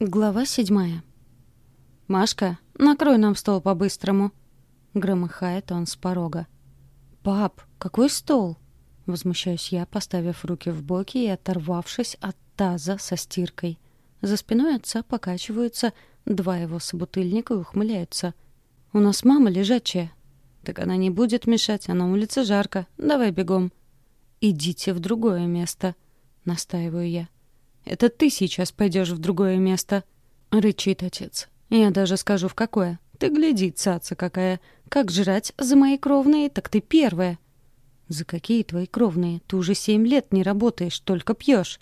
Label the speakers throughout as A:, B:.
A: Глава седьмая. «Машка, накрой нам стол по-быстрому!» Громыхает он с порога. «Пап, какой стол?» Возмущаюсь я, поставив руки в боки и оторвавшись от таза со стиркой. За спиной отца покачиваются два его собутыльника и ухмыляются. «У нас мама лежачая». «Так она не будет мешать, а на улице жарко. Давай бегом». «Идите в другое место», — настаиваю я. Это ты сейчас пойдешь в другое место», — рычит отец. «Я даже скажу, в какое. Ты гляди, цаца какая. Как жрать за мои кровные, так ты первая». «За какие твои кровные? Ты уже семь лет не работаешь, только пьешь.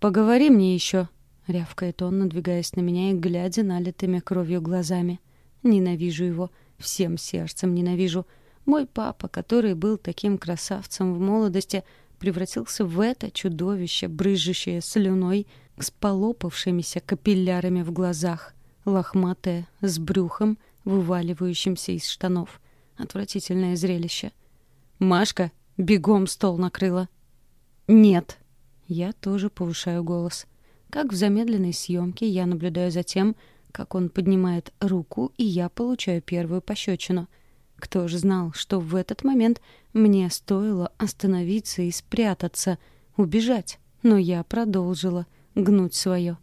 A: Поговори мне еще», — рявкает он, надвигаясь на меня и глядя налитыми кровью глазами. «Ненавижу его. Всем сердцем ненавижу. Мой папа, который был таким красавцем в молодости, — превратился в это чудовище, брызжущее слюной, с полопавшимися капиллярами в глазах, лохматое, с брюхом, вываливающимся из штанов. Отвратительное зрелище. «Машка, бегом стол накрыла!» «Нет!» Я тоже повышаю голос. Как в замедленной съемке я наблюдаю за тем, как он поднимает руку, и я получаю первую пощечину — кто же знал, что в этот момент мне стоило остановиться и спрятаться, убежать. Но я продолжила гнуть свое.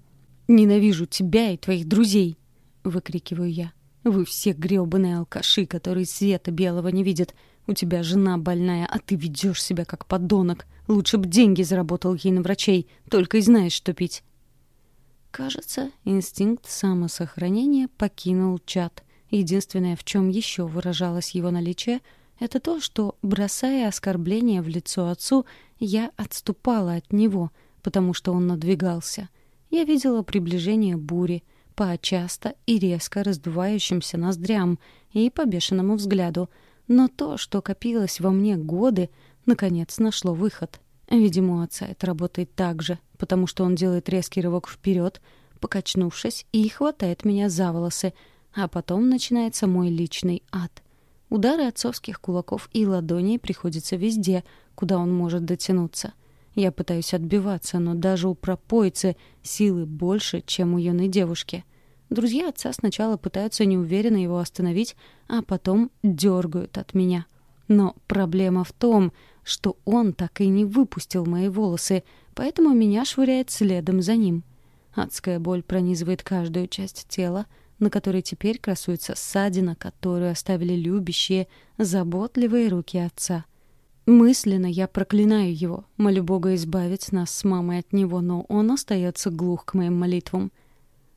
A: «Ненавижу тебя и твоих друзей!» — выкрикиваю я. «Вы все грёбаные алкаши, которые света белого не видят. У тебя жена больная, а ты ведешь себя как подонок. Лучше б деньги заработал ей на врачей, только и знаешь, что пить». Кажется, инстинкт самосохранения покинул чат — Единственное, в чем еще выражалось его наличие, это то, что, бросая оскорбление в лицо отцу, я отступала от него, потому что он надвигался. Я видела приближение бури по часто и резко раздувающимся ноздрям и по бешеному взгляду, но то, что копилось во мне годы, наконец нашло выход. Видимо, у отца это работает так же, потому что он делает резкий рывок вперед, покачнувшись, и хватает меня за волосы — а потом начинается мой личный ад. Удары отцовских кулаков и ладоней приходятся везде, куда он может дотянуться. Я пытаюсь отбиваться, но даже у пропойцы силы больше, чем у юной девушки. Друзья отца сначала пытаются неуверенно его остановить, а потом дергают от меня. Но проблема в том, что он так и не выпустил мои волосы, поэтому меня швыряет следом за ним. Адская боль пронизывает каждую часть тела, на которой теперь красуется ссадина, которую оставили любящие, заботливые руки отца. Мысленно я проклинаю его, молю Бога избавить нас с мамой от него, но он остается глух к моим молитвам.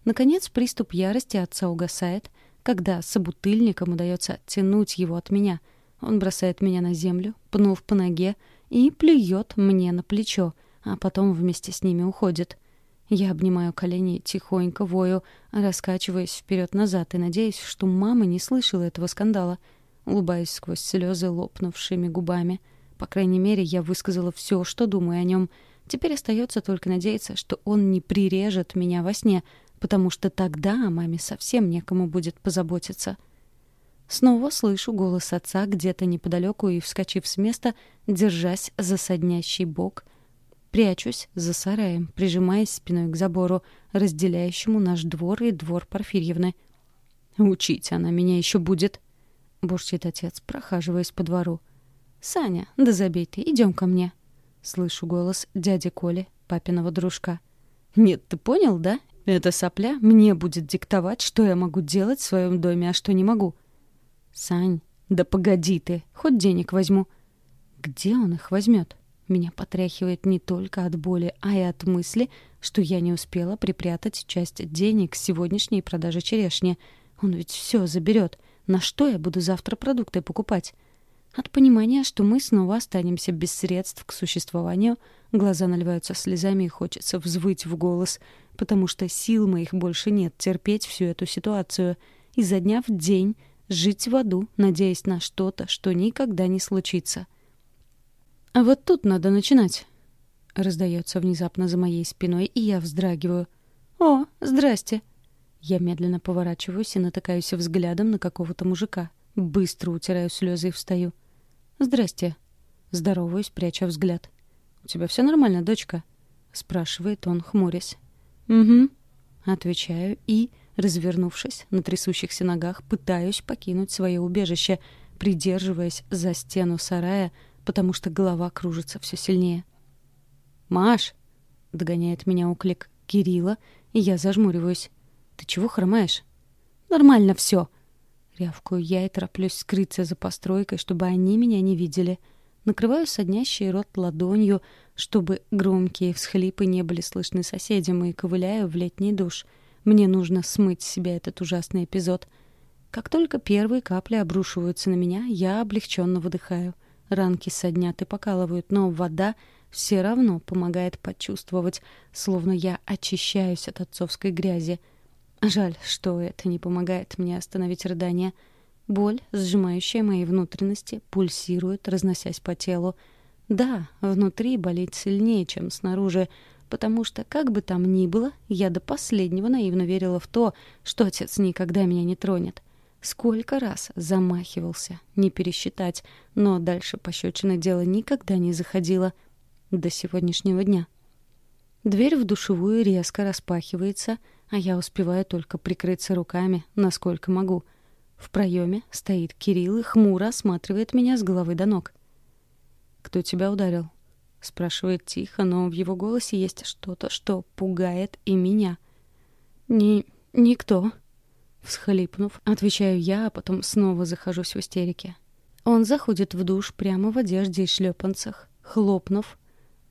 A: Наконец приступ ярости отца угасает, когда собутыльникам удается оттянуть его от меня. Он бросает меня на землю, пнув по ноге, и плюет мне на плечо, а потом вместе с ними уходит. Я обнимаю колени, тихонько вою, раскачиваясь вперед-назад и надеюсь, что мама не слышала этого скандала. Улыбаюсь сквозь слезы лопнувшими губами. По крайней мере, я высказала все, что думаю о нем. Теперь остается только надеяться, что он не прирежет меня во сне, потому что тогда о маме совсем некому будет позаботиться. Снова слышу голос отца где-то неподалеку и, вскочив с места, держась за соднящий бок — Прячусь за сараем, прижимаясь спиной к забору, разделяющему наш двор и двор Порфирьевны. «Учить она меня еще будет», — бурчит отец, прохаживаясь по двору. «Саня, да забей ты, идем ко мне». Слышу голос дяди Коли, папиного дружка. «Нет, ты понял, да? Эта сопля мне будет диктовать, что я могу делать в своем доме, а что не могу». «Сань, да погоди ты, хоть денег возьму». «Где он их возьмет?» Меня потряхивает не только от боли, а и от мысли, что я не успела припрятать часть денег с сегодняшней продажи черешни. Он ведь все заберет. На что я буду завтра продукты покупать? От понимания, что мы снова останемся без средств к существованию, глаза наливаются слезами и хочется взвыть в голос, потому что сил моих больше нет терпеть всю эту ситуацию. Изо дня в день жить в аду, надеясь на что-то, что никогда не случится. «А вот тут надо начинать», — раздается внезапно за моей спиной, и я вздрагиваю. «О, здрасте!» Я медленно поворачиваюсь и натыкаюсь взглядом на какого-то мужика. Быстро утираю слезы и встаю. «Здрасте!» Здороваюсь, пряча взгляд. «У тебя все нормально, дочка?» — спрашивает он, хмурясь. «Угу». Отвечаю и, развернувшись на трясущихся ногах, пытаюсь покинуть свое убежище, придерживаясь за стену сарая, потому что голова кружится все сильнее. «Маш!» — догоняет меня уклик Кирилла, и я зажмуриваюсь. «Ты чего хромаешь?» «Нормально все!» Рявкую я и тороплюсь скрыться за постройкой, чтобы они меня не видели. Накрываю соднящий рот ладонью, чтобы громкие всхлипы не были слышны соседям, и ковыляю в летний душ. Мне нужно смыть с себя этот ужасный эпизод. Как только первые капли обрушиваются на меня, я облегченно выдыхаю. Ранки соднят и покалывают, но вода все равно помогает почувствовать, словно я очищаюсь от отцовской грязи. Жаль, что это не помогает мне остановить рыдание. Боль, сжимающая мои внутренности, пульсирует, разносясь по телу. Да, внутри болит сильнее, чем снаружи, потому что, как бы там ни было, я до последнего наивно верила в то, что отец никогда меня не тронет. Сколько раз замахивался, не пересчитать, но дальше пощечины дело никогда не заходило. До сегодняшнего дня. Дверь в душевую резко распахивается, а я успеваю только прикрыться руками, насколько могу. В проеме стоит Кирилл и хмуро осматривает меня с головы до ног. «Кто тебя ударил?» — спрашивает тихо, но в его голосе есть что-то, что пугает и меня. «Ни... никто», — всхлипнув, отвечаю я, а потом снова захожусь в истерике. Он заходит в душ прямо в одежде и шлепанцах, хлопнув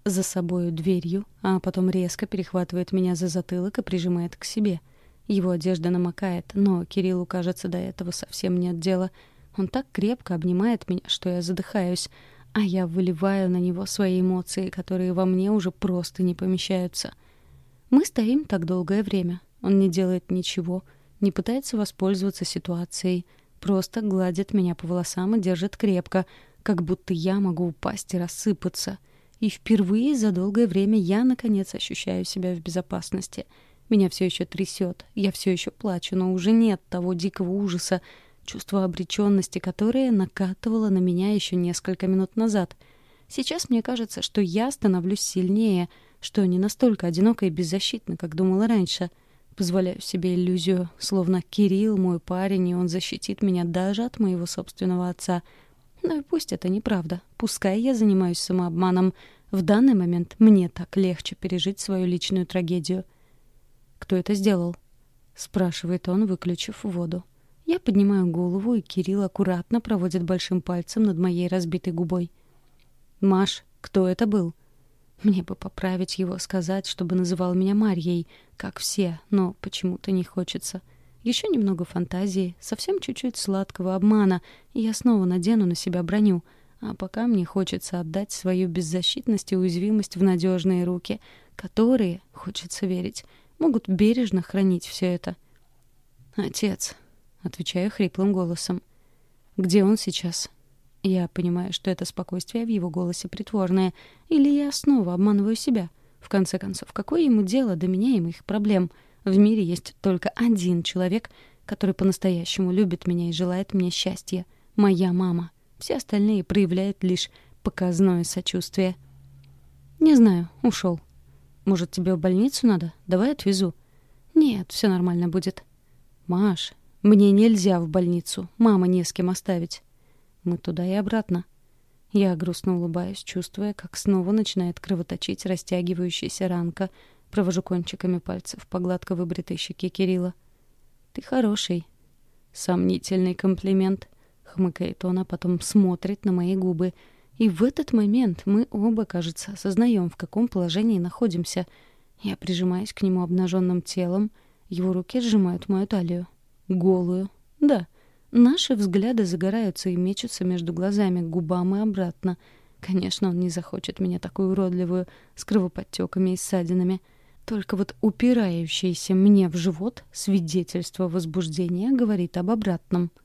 A: за собою дверью, а потом резко перехватывает меня за затылок и прижимает к себе. Его одежда намокает, но Кириллу, кажется, до этого совсем нет дела. Он так крепко обнимает меня, что я задыхаюсь, а я выливаю на него свои эмоции, которые во мне уже просто не помещаются. Мы стоим так долгое время. Он не делает ничего, не пытается воспользоваться ситуацией, просто гладит меня по волосам и держит крепко, как будто я могу упасть и рассыпаться. И впервые за долгое время я, наконец, ощущаю себя в безопасности. Меня все еще трясет, я все еще плачу, но уже нет того дикого ужаса, чувство обреченности, которое накатывало на меня еще несколько минут назад. Сейчас мне кажется, что я становлюсь сильнее, что не настолько одинока и беззащитна, как думала раньше. Позволяю себе иллюзию, словно Кирилл мой парень, и он защитит меня даже от моего собственного отца. Ну и пусть это неправда. Пускай я занимаюсь самообманом. В данный момент мне так легче пережить свою личную трагедию. «Кто это сделал?» — спрашивает он, выключив воду. Я поднимаю голову, и Кирилл аккуратно проводит большим пальцем над моей разбитой губой. «Маш, кто это был?» Мне бы поправить его, сказать, чтобы называл меня Марьей, как все, но почему-то не хочется. Еще немного фантазии, совсем чуть-чуть сладкого обмана, и я снова надену на себя броню. А пока мне хочется отдать свою беззащитность и уязвимость в надежные руки, которые, хочется верить, могут бережно хранить все это. «Отец», Отвечаю хриплым голосом. «Где он сейчас?» Я понимаю, что это спокойствие в его голосе притворное. Или я снова обманываю себя. В конце концов, какое ему дело до меня и моих проблем? В мире есть только один человек, который по-настоящему любит меня и желает мне счастья. Моя мама. Все остальные проявляют лишь показное сочувствие. «Не знаю, ушел. Может, тебе в больницу надо? Давай отвезу». «Нет, все нормально будет». «Маш, мне нельзя в больницу. Мама не с кем оставить. Мы туда и обратно. Я грустно улыбаюсь, чувствуя, как снова начинает кровоточить растягивающаяся ранка. Провожу кончиками пальцев по гладко выбритой щеке Кирилла. «Ты хороший». «Сомнительный комплимент», — хмыкает он, а потом смотрит на мои губы. И в этот момент мы оба, кажется, осознаем, в каком положении находимся. Я прижимаюсь к нему обнаженным телом, его руки сжимают мою талию. Голую. Да. Наши взгляды загораются и мечутся между глазами, к губам и обратно. Конечно, он не захочет меня такую уродливую, с кровоподтеками и ссадинами. Только вот упирающееся мне в живот свидетельство возбуждения говорит об обратном —